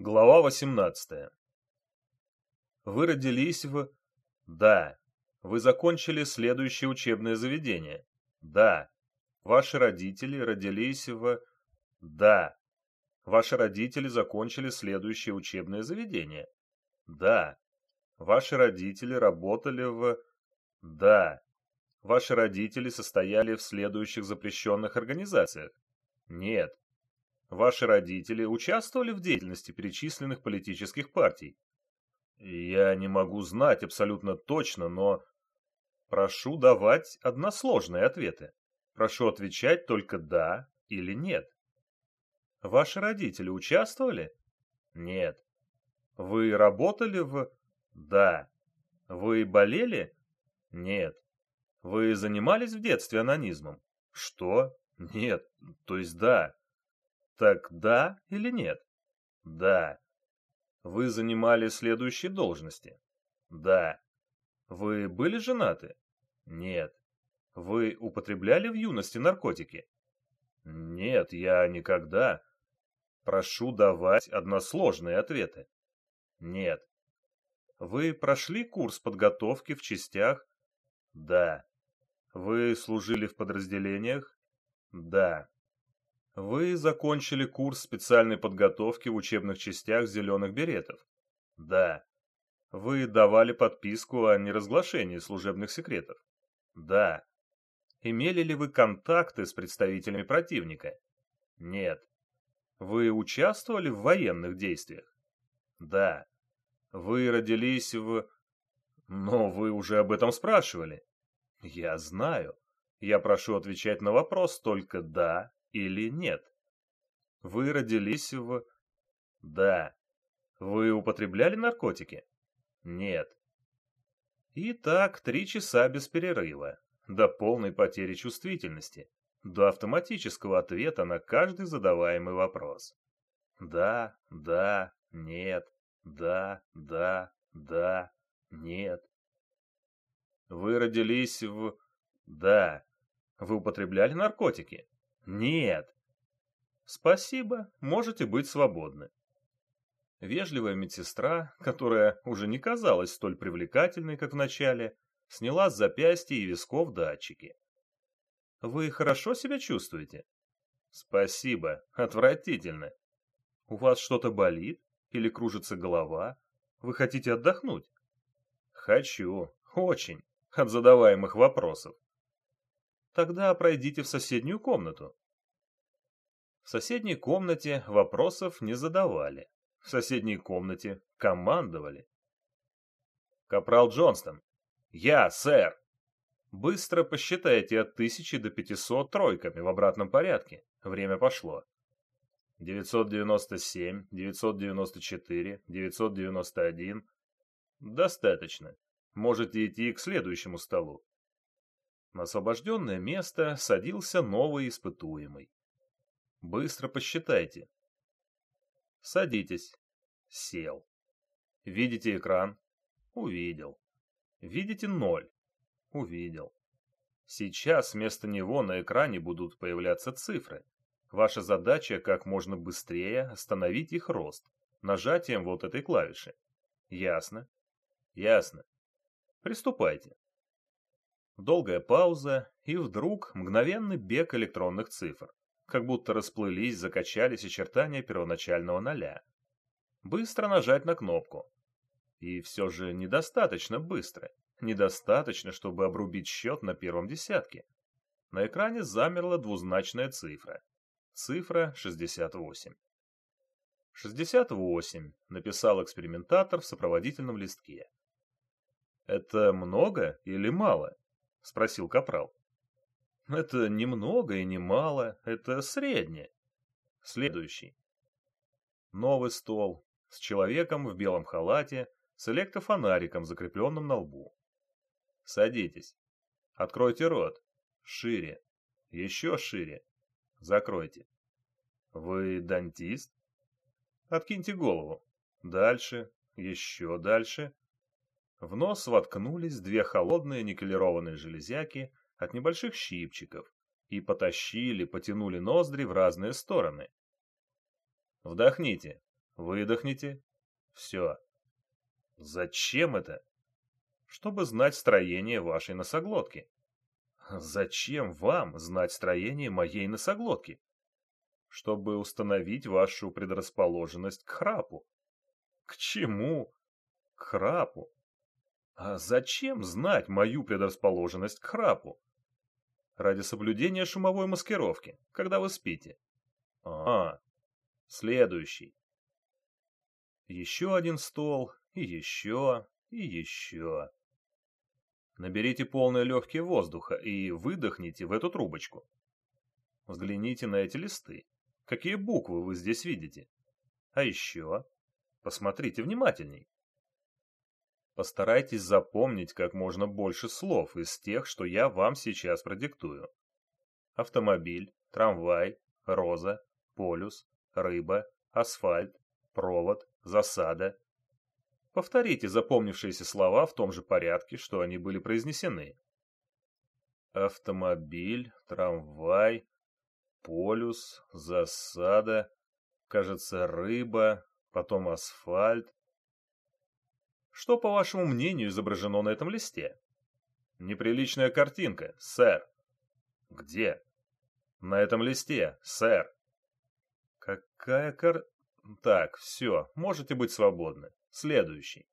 Глава 18. Вы родились в... Да. Вы закончили следующее учебное заведение. Да. Ваши родители родились в... Да. Ваши родители закончили следующее учебное заведение. Да. Ваши родители работали в... Да. Ваши родители состояли в следующих запрещенных организациях. Нет. Ваши родители участвовали в деятельности перечисленных политических партий? Я не могу знать абсолютно точно, но... Прошу давать односложные ответы. Прошу отвечать только «да» или «нет». Ваши родители участвовали? Нет. Вы работали в... Да. Вы болели? Нет. Вы занимались в детстве анонизмом? Что? Нет. То есть да. Так да или нет? Да. Вы занимали следующие должности? Да. Вы были женаты? Нет. Вы употребляли в юности наркотики? Нет, я никогда. Прошу давать односложные ответы. Нет. Вы прошли курс подготовки в частях? Да. Вы служили в подразделениях? Да. Вы закончили курс специальной подготовки в учебных частях зеленых беретов? Да. Вы давали подписку о неразглашении служебных секретов? Да. Имели ли вы контакты с представителями противника? Нет. Вы участвовали в военных действиях? Да. Вы родились в... Но вы уже об этом спрашивали. Я знаю. Я прошу отвечать на вопрос только «да» или нет? Вы родились в... Да. Вы употребляли наркотики? Нет. И так три часа без перерыва, до полной потери чувствительности, до автоматического ответа на каждый задаваемый вопрос. Да, да, нет, да, да, да, нет. Вы родились в... Да. Вы употребляли наркотики? Нет. Спасибо, можете быть свободны. Вежливая медсестра, которая уже не казалась столь привлекательной, как в начале, сняла с запястья и висков датчики. Вы хорошо себя чувствуете? Спасибо, отвратительно. У вас что-то болит? Или кружится голова? Вы хотите отдохнуть? Хочу, очень, от задаваемых вопросов. Тогда пройдите в соседнюю комнату. В соседней комнате вопросов не задавали. В соседней комнате командовали. Капрал Джонстон. Я, сэр. Быстро посчитайте от тысячи до пятисот тройками в обратном порядке. Время пошло. 997, 994, 991. Достаточно. Можете идти к следующему столу. На освобожденное место садился новый испытуемый. Быстро посчитайте. Садитесь. Сел. Видите экран? Увидел. Видите ноль? Увидел. Сейчас вместо него на экране будут появляться цифры. Ваша задача как можно быстрее остановить их рост нажатием вот этой клавиши. Ясно? Ясно. Приступайте. Долгая пауза, и вдруг мгновенный бег электронных цифр. Как будто расплылись, закачались очертания первоначального ноля. Быстро нажать на кнопку. И все же недостаточно быстро. Недостаточно, чтобы обрубить счет на первом десятке. На экране замерла двузначная цифра. Цифра 68. 68, написал экспериментатор в сопроводительном листке. Это много или мало? — спросил Капрал. «Это не много и не мало, это среднее. Следующий. Новый стол с человеком в белом халате с электрофонариком, закрепленным на лбу. Садитесь. Откройте рот. Шире. Еще шире. Закройте. Вы дантист? Откиньте голову. Дальше. Еще дальше. В нос воткнулись две холодные никелированные железяки от небольших щипчиков и потащили, потянули ноздри в разные стороны. Вдохните. Выдохните. Все. Зачем это? Чтобы знать строение вашей носоглотки. Зачем вам знать строение моей носоглотки? Чтобы установить вашу предрасположенность к храпу. К чему? К храпу. А зачем знать мою предрасположенность к храпу? Ради соблюдения шумовой маскировки, когда вы спите. А, следующий. Еще один стол, и еще, и еще. Наберите полные легкие воздуха и выдохните в эту трубочку. Взгляните на эти листы. Какие буквы вы здесь видите? А еще, посмотрите внимательней. Постарайтесь запомнить как можно больше слов из тех, что я вам сейчас продиктую. Автомобиль, трамвай, роза, полюс, рыба, асфальт, провод, засада. Повторите запомнившиеся слова в том же порядке, что они были произнесены. Автомобиль, трамвай, полюс, засада, кажется, рыба, потом асфальт. Что, по вашему мнению, изображено на этом листе? Неприличная картинка, сэр. Где? На этом листе, сэр. Какая кар... Так, все, можете быть свободны. Следующий.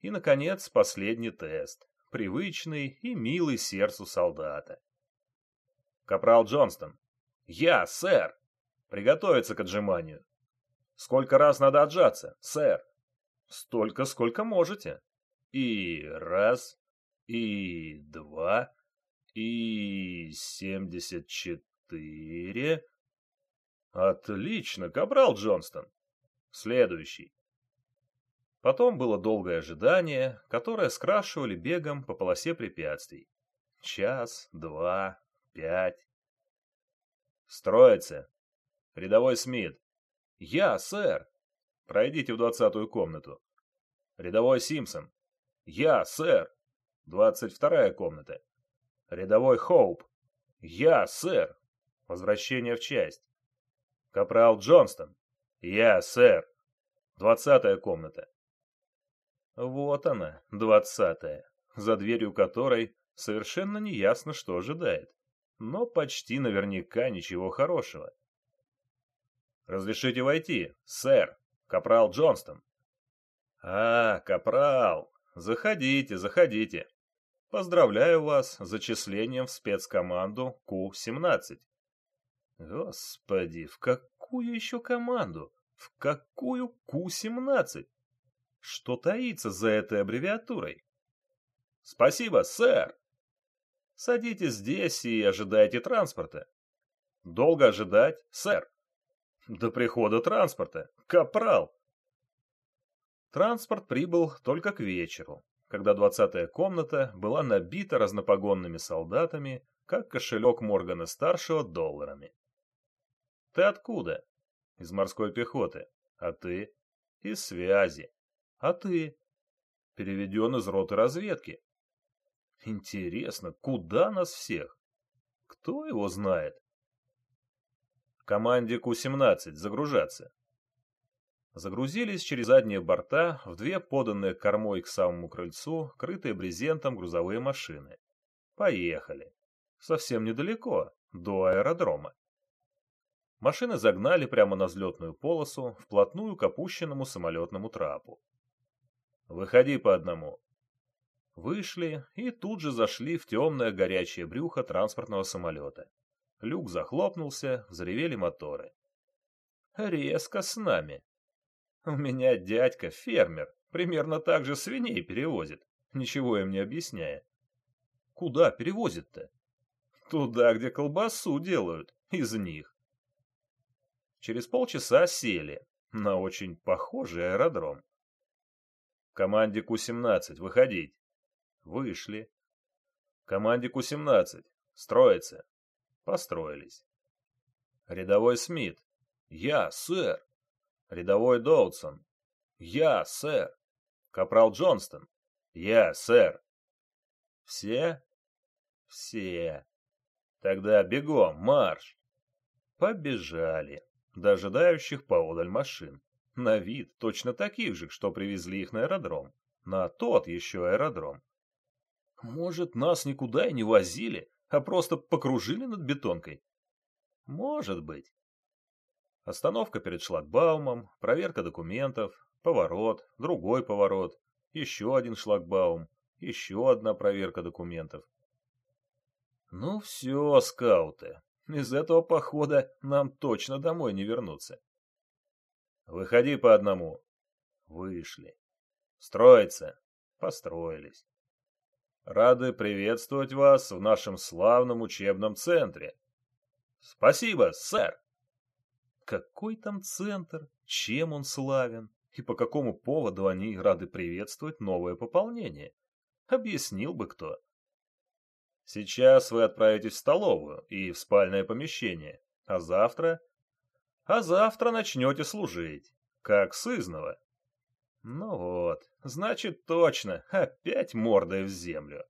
И, наконец, последний тест. Привычный и милый сердцу солдата. Капрал Джонстон. Я, сэр. Приготовиться к отжиманию. Сколько раз надо отжаться, сэр? Столько, сколько можете. И раз, и два, и семьдесят четыре, Отлично, Кабрал Джонстон. Следующий. Потом было долгое ожидание, которое скрашивали бегом по полосе препятствий. Час, два, пять. Строится. Рядовой Смит. Я, сэр. Пройдите в двадцатую комнату. Рядовой Симпсон. Я, сэр. Двадцать вторая комната. Рядовой Хоуп. Я, сэр. Возвращение в часть. Капрал Джонстон. Я, сэр. Двадцатая комната. Вот она, двадцатая, за дверью которой совершенно неясно, что ожидает. Но почти наверняка ничего хорошего. «Разрешите войти, сэр, капрал Джонстон». «А, капрал, заходите, заходите. Поздравляю вас с зачислением в спецкоманду Ку-17. Господи, в какую еще команду? В какую Ку-17? Что таится за этой аббревиатурой? Спасибо, сэр. Садитесь здесь и ожидайте транспорта. Долго ожидать, сэр? До прихода транспорта. Капрал. Транспорт прибыл только к вечеру, когда двадцатая комната была набита разнопогонными солдатами, как кошелек Моргана-старшего долларами. Ты откуда? Из морской пехоты. А ты? Из связи. А ты? Переведен из роты разведки. Интересно, куда нас всех? Кто его знает? Команде Ку-17 загружаться. Загрузились через задние борта в две поданные кормой к самому крыльцу, крытые брезентом грузовые машины. Поехали. Совсем недалеко, до аэродрома. Машины загнали прямо на взлетную полосу, вплотную к опущенному самолетному трапу. «Выходи по одному». Вышли и тут же зашли в темное горячее брюхо транспортного самолета. Люк захлопнулся, взревели моторы. «Резко с нами. У меня дядька фермер, примерно так же свиней перевозит, ничего им не объясняя. Куда перевозит-то? Туда, где колбасу делают, из них. Через полчаса сели на очень похожий аэродром. Команде Ку-17 выходить. Вышли. Команде Ку-17 строиться. Построились. Рядовой Смит. Я, сэр. Рядовой Доутсон. Я, сэр. Капрал Джонстон. Я, сэр. Все? Все. Тогда бегом, марш. Побежали до ожидающих поодаль машин. На вид точно таких же, что привезли их на аэродром. На тот еще аэродром. Может, нас никуда и не возили, а просто покружили над бетонкой? Может быть. Остановка перед шлагбаумом, проверка документов, поворот, другой поворот, еще один шлагбаум, еще одна проверка документов. Ну все, скауты, из этого похода нам точно домой не вернуться. Выходи по одному. Вышли. Строиться. Построились. Рады приветствовать вас в нашем славном учебном центре. Спасибо, сэр. Какой там центр? Чем он славен? И по какому поводу они рады приветствовать новое пополнение? Объяснил бы кто. Сейчас вы отправитесь в столовую и в спальное помещение, а завтра... А завтра начнете служить, как сызного. Ну вот, значит точно, опять мордой в землю.